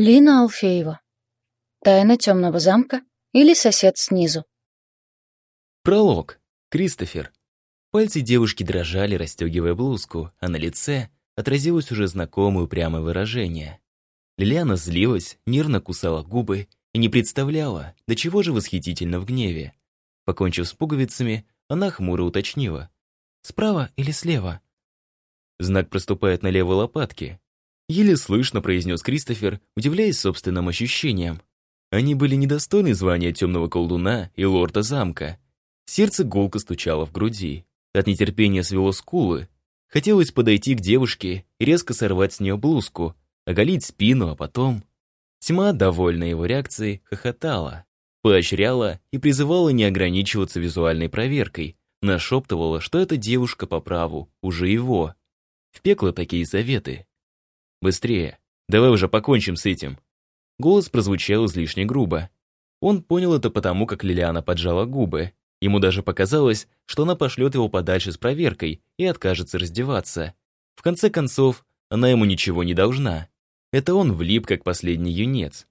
Лина Алфеева. Тайна темного замка или сосед снизу. Пролог. Кристофер. Пальцы девушки дрожали, расстегивая блузку, а на лице отразилось уже знакомое упрямое выражение. Лилиана злилась, нервно кусала губы и не представляла, до чего же восхитительно в гневе. Покончив с пуговицами, она хмуро уточнила. «Справа или слева?» Знак проступает на левой лопатке, Еле слышно произнес Кристофер, удивляясь собственным ощущениям. Они были недостойны звания темного колдуна и лорда замка. Сердце гулко стучало в груди. От нетерпения свело скулы. Хотелось подойти к девушке и резко сорвать с нее блузку, оголить спину, а потом... Тьма, довольная его реакцией, хохотала, поощряла и призывала не ограничиваться визуальной проверкой, нашептывала, что эта девушка по праву уже его. В пекло такие советы. Быстрее. Давай уже покончим с этим. Голос прозвучал излишне грубо. Он понял это потому, как Лилиана поджала губы. Ему даже показалось, что она пошлет его подальше с проверкой и откажется раздеваться. В конце концов, она ему ничего не должна. Это он влип, как последний юнец.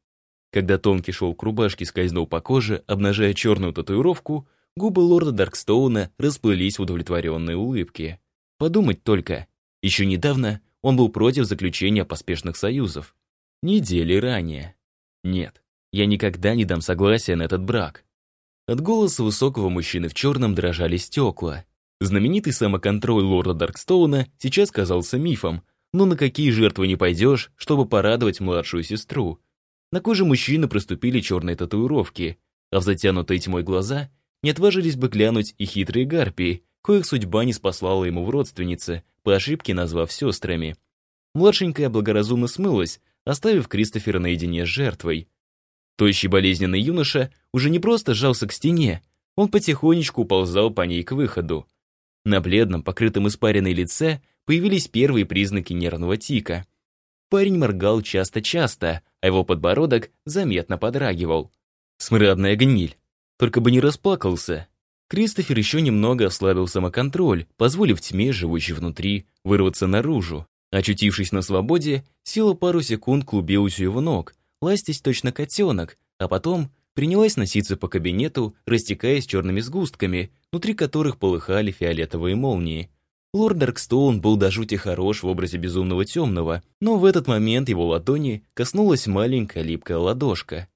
Когда тонкий шелк рубашки скользнул по коже, обнажая черную татуировку, губы лорда Даркстоуна расплылись в удовлетворенной улыбке. Подумать только, еще недавно он был против заключения поспешных союзов. Недели ранее. Нет, я никогда не дам согласия на этот брак. От голоса высокого мужчины в черном дрожали стекла. Знаменитый самоконтроль лорда Даркстоуна сейчас казался мифом, но на какие жертвы не пойдешь, чтобы порадовать младшую сестру. На коже мужчины проступили черные татуировки, а в затянутые тьмой глаза не отважились бы глянуть и хитрые гарпии, коих судьба не спаслала ему в родственнице, по ошибке назвав сестрами. Младшенькая благоразумно смылась, оставив Кристофера наедине с жертвой. Тощий болезненный юноша уже не просто сжался к стене, он потихонечку уползал по ней к выходу. На бледном, покрытом испаренной лице появились первые признаки нервного тика. Парень моргал часто-часто, а его подбородок заметно подрагивал. Смрадная гниль. Только бы не расплакался. Кристофер еще немного ослабил самоконтроль, позволив тьме, живущей внутри, вырваться наружу. Очутившись на свободе, сила пару секунд клубилась у его ног, ластясь точно котенок, а потом принялась носиться по кабинету, растекаясь черными сгустками, внутри которых полыхали фиолетовые молнии. Лорд Даркстоун был до жути хорош в образе безумного темного, но в этот момент его ладони коснулась маленькая липкая ладошка.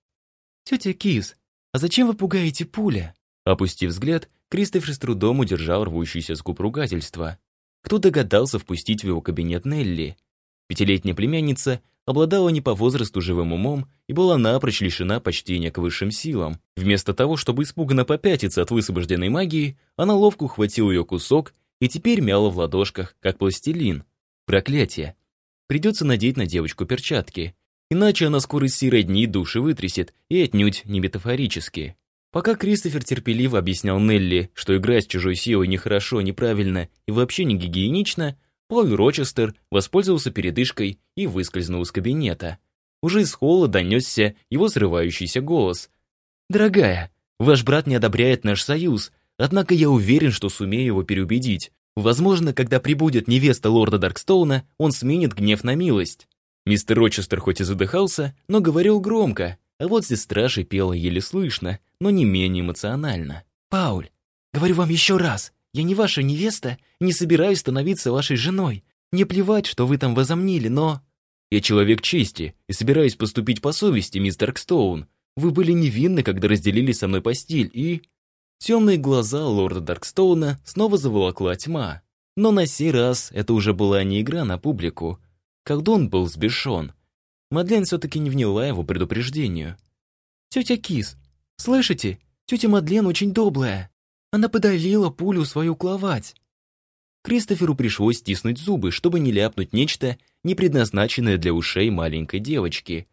«Тетя Кис, а зачем вы пугаете пуля?» Опустив взгляд, Кристофер с трудом удержал рвущийся с губ ругательства. Кто догадался впустить в его кабинет Нелли? Пятилетняя племянница обладала не по возрасту живым умом и была напрочь лишена почтения к высшим силам. Вместо того, чтобы испуганно попятиться от высвобожденной магии, она ловко ухватила ее кусок и теперь мяла в ладошках, как пластилин. Проклятие. Придется надеть на девочку перчатки, иначе она скоро из серой дни души вытрясет, и отнюдь не метафорически. Пока Кристофер терпеливо объяснял Нелли, что играть с чужой силой нехорошо, неправильно и вообще не гигиенично, Пол Рочестер воспользовался передышкой и выскользнул из кабинета. Уже из холла донесся его срывающийся голос. «Дорогая, ваш брат не одобряет наш союз, однако я уверен, что сумею его переубедить. Возможно, когда прибудет невеста лорда Даркстоуна, он сменит гнев на милость». Мистер Рочестер хоть и задыхался, но говорил громко, а вот сестра шипела еле слышно, но не менее эмоционально. «Пауль, говорю вам еще раз, я не ваша невеста не собираюсь становиться вашей женой. Мне плевать, что вы там возомнили, но...» «Я человек чести и собираюсь поступить по совести, мистер Кстоун. Вы были невинны, когда разделили со мной постель, и...» Темные глаза лорда Даркстоуна снова заволокла тьма. Но на сей раз это уже была не игра на публику. Колдун был сбешен. Мадлен все-таки не вняла его предупреждению. «Тетя Кис, слышите? Тетя Мадлен очень добрая. Она подавила пулю свою кловать». Кристоферу пришлось стиснуть зубы, чтобы не ляпнуть нечто, не предназначенное для ушей маленькой девочки.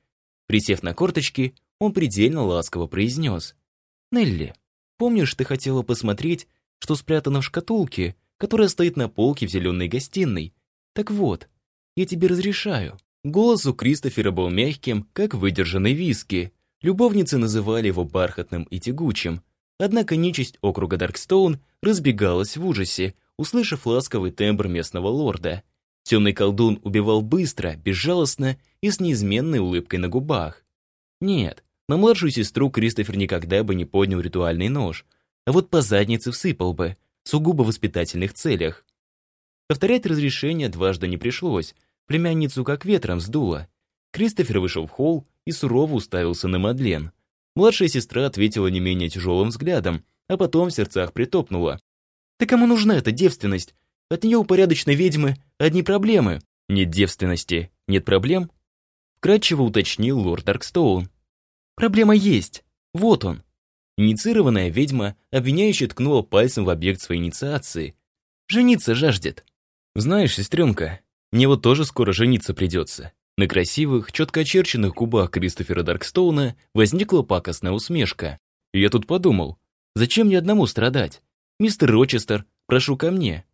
Присев на корточки, он предельно ласково произнес. «Нелли, помнишь, ты хотела посмотреть, что спрятано в шкатулке, которая стоит на полке в зеленой гостиной? Так вот, я тебе разрешаю. Голос у Кристофера был мягким, как выдержанный виски. Любовницы называли его бархатным и тягучим. Однако нечисть округа Даркстоун разбегалась в ужасе, услышав ласковый тембр местного лорда. Темный колдун убивал быстро, безжалостно и с неизменной улыбкой на губах. Нет, на младшую сестру Кристофер никогда бы не поднял ритуальный нож, а вот по заднице всыпал бы, сугубо воспитательных целях. Повторять разрешение дважды не пришлось, племянницу как ветром сдуло. Кристофер вышел в холл и сурово уставился на Мадлен. Младшая сестра ответила не менее тяжелым взглядом, а потом в сердцах притопнула. «Ты кому нужна эта девственность? От нее у порядочной ведьмы одни проблемы». «Нет девственности, нет проблем?» Вкратчиво уточнил лорд Даркстоун. «Проблема есть. Вот он». Инициированная ведьма, обвиняющая ткнула пальцем в объект своей инициации. «Жениться жаждет». «Знаешь, сестренка, мне вот тоже скоро жениться придется». На красивых, четко очерченных губах Кристофера Даркстоуна возникла пакостная усмешка. Я тут подумал, зачем мне одному страдать? Мистер Рочестер, прошу ко мне.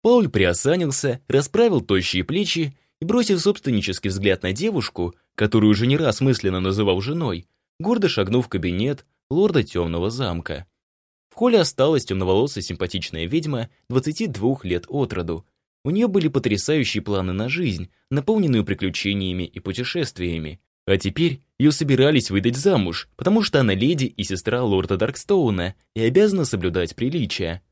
Пауль приосанился, расправил тощие плечи и, бросив собственнический взгляд на девушку, которую уже не раз мысленно называл женой, гордо шагнул в кабинет лорда Темного замка. В холле осталась темноволосая симпатичная ведьма 22 лет от роду. У нее были потрясающие планы на жизнь, наполненную приключениями и путешествиями. А теперь ее собирались выдать замуж, потому что она леди и сестра лорда Даркстоуна и обязана соблюдать приличия.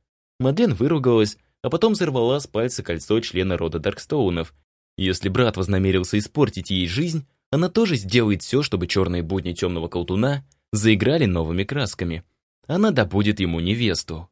Мадлен выругалась, а потом сорвала с пальца кольцо члена рода Даркстоунов. Если брат вознамерился испортить ей жизнь, она тоже сделает все, чтобы черные будни темного колтуна заиграли новыми красками. Она добудет ему невесту.